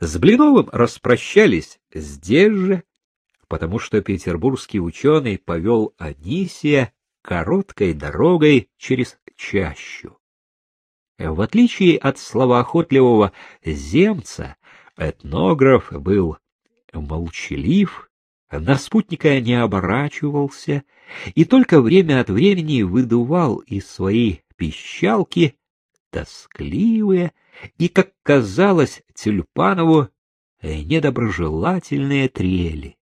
С Блиновым распрощались здесь же, потому что петербургский ученый повел Анисия короткой дорогой через чащу. В отличие от словоохотливого земца, этнограф был молчалив, на спутника не оборачивался и только время от времени выдувал из своей пищалки тоскливые и, как казалось Тюльпанову, недоброжелательные трели.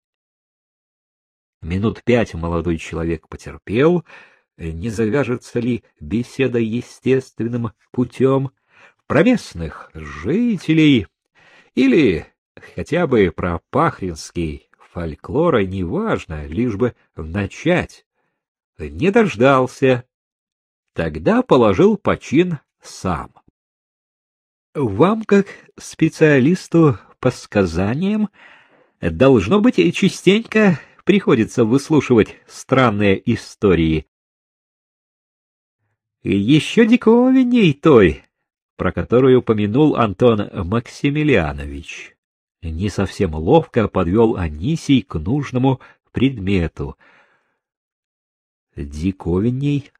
Минут пять молодой человек потерпел, не завяжется ли беседа естественным путем про местных жителей или хотя бы про пахринский фольклор, неважно, лишь бы начать. Не дождался. Тогда положил почин сам. Вам, как специалисту по сказаниям, должно быть частенько приходится выслушивать странные истории. Еще диковинней той, про которую упомянул Антон Максимилианович. Не совсем ловко подвел Анисий к нужному предмету. Диковинней,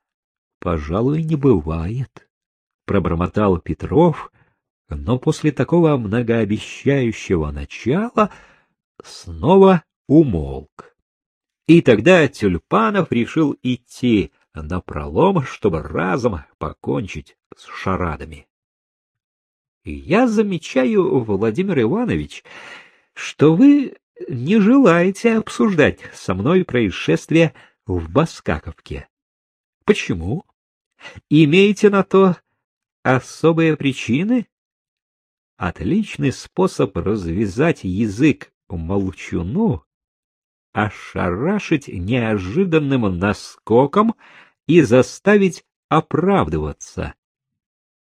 пожалуй, не бывает, пробормотал Петров, но после такого многообещающего начала снова умолк. И тогда Тюльпанов решил идти на пролом, чтобы разом покончить с шарадами. Я замечаю, Владимир Иванович, что вы не желаете обсуждать со мной происшествие в Баскаковке. Почему? Имеете на то особые причины? Отличный способ развязать язык молчуну ошарашить неожиданным наскоком и заставить оправдываться.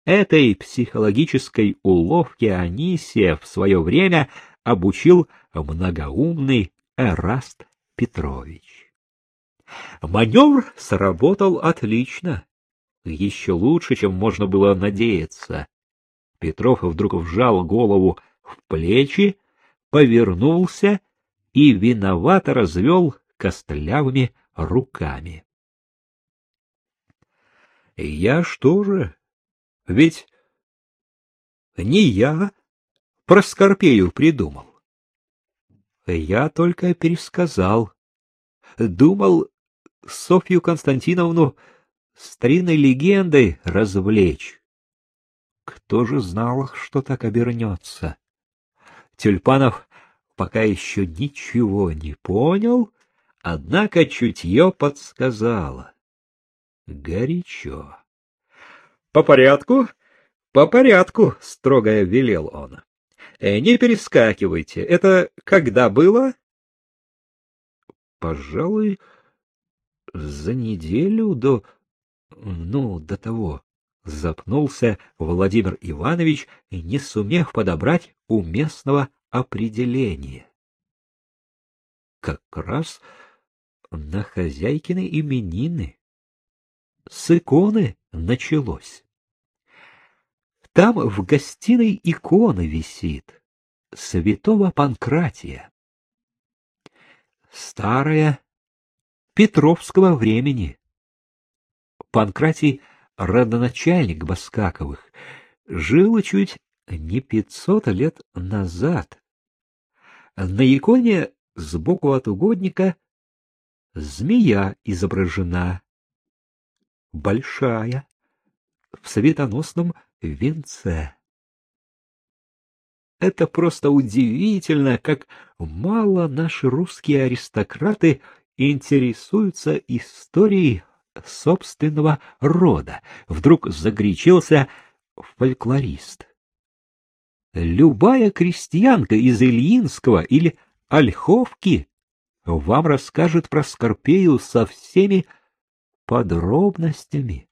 Этой психологической уловке Анисия в свое время обучил многоумный Эраст Петрович. Маневр сработал отлично, еще лучше, чем можно было надеяться. Петров вдруг вжал голову в плечи, повернулся и виновато развел костлявыми руками. Я что же? Ведь не я про Скорпею придумал. Я только пересказал. Думал Софью Константиновну старинной легендой развлечь. Кто же знал, что так обернется? Тюльпанов пока еще ничего не понял, однако чутье подсказало. Горячо. — По порядку? По порядку, — строго велел он. «Э, — Не перескакивайте. Это когда было? — Пожалуй, за неделю до... Ну, до того. Запнулся Владимир Иванович, не сумев подобрать уместного определение. Как раз на хозяйкины именины. С иконы началось. Там в гостиной икона висит святого Панкратия. Старая, Петровского времени. Панкратий — родоначальник Баскаковых, жил чуть не пятьсот лет назад. На иконе сбоку от угодника змея изображена, большая, в светоносном венце. Это просто удивительно, как мало наши русские аристократы интересуются историей собственного рода. Вдруг загорячился фольклорист. Любая крестьянка из Ильинского или Ольховки вам расскажет про Скорпею со всеми подробностями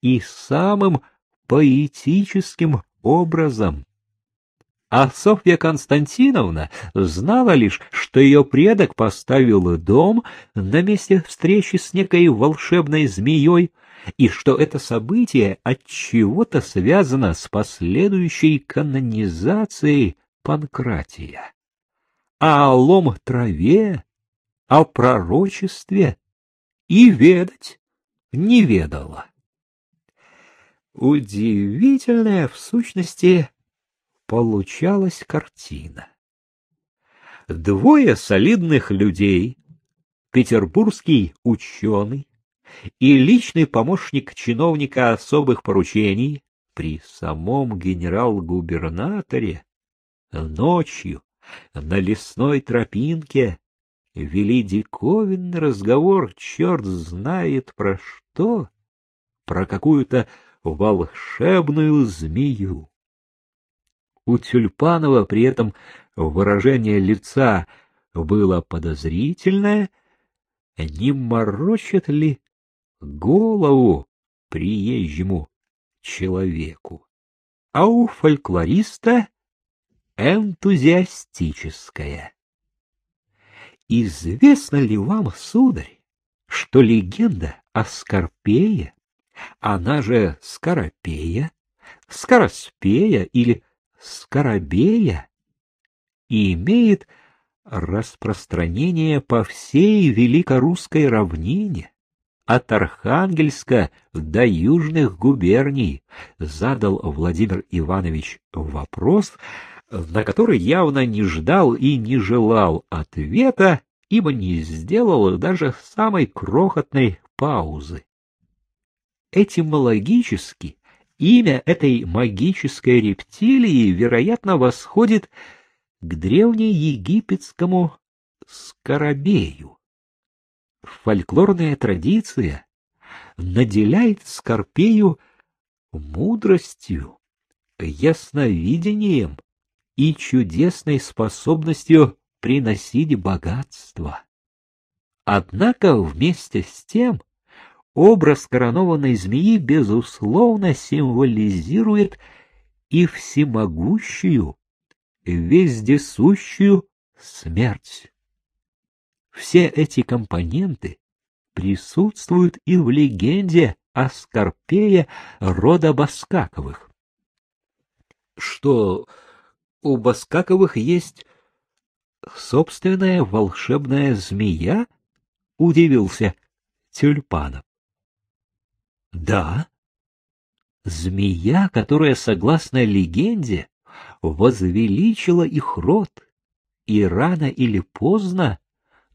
и самым поэтическим образом. А Софья Константиновна знала лишь, что ее предок поставил дом на месте встречи с некой волшебной змеей, и что это событие от чего-то связано с последующей канонизацией Панкратия, а о лом траве, о пророчестве и ведать не ведала. Удивительная, в сущности, получалась картина. Двое солидных людей, петербургский ученый и личный помощник чиновника особых поручений при самом генерал-губернаторе ночью на лесной тропинке вели диковинный разговор, черт знает про что, про какую-то волшебную змею. У Тюльпанова при этом выражение лица было подозрительное, не морочит ли голову приезжему человеку. А у фольклориста энтузиастическое. Известно ли вам, сударь, что легенда о Скорпее, она же Скоропея, Скороспея или Скоробея, имеет распространение по всей великорусской равнине, от Архангельска до южных губерний, задал Владимир Иванович вопрос, на который явно не ждал и не желал ответа, ибо не сделал даже самой крохотной паузы. Этимологически имя этой магической рептилии, вероятно, восходит к древнеегипетскому скоробею. Фольклорная традиция наделяет Скорпею мудростью, ясновидением и чудесной способностью приносить богатство. Однако вместе с тем образ коронованной змеи безусловно символизирует и всемогущую, вездесущую смерть. Все эти компоненты присутствуют и в легенде о Скорпее рода Баскаковых. Что у Баскаковых есть собственная волшебная змея? — удивился Тюльпанов. — Да, змея, которая, согласно легенде, возвеличила их род и рано или поздно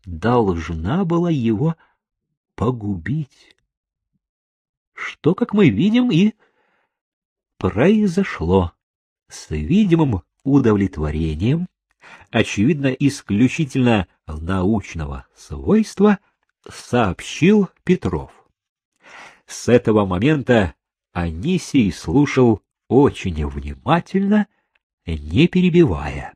должна была его погубить. Что, как мы видим, и произошло с видимым удовлетворением, очевидно, исключительно научного свойства, сообщил Петров. С этого момента Анисий слушал очень внимательно, не перебивая.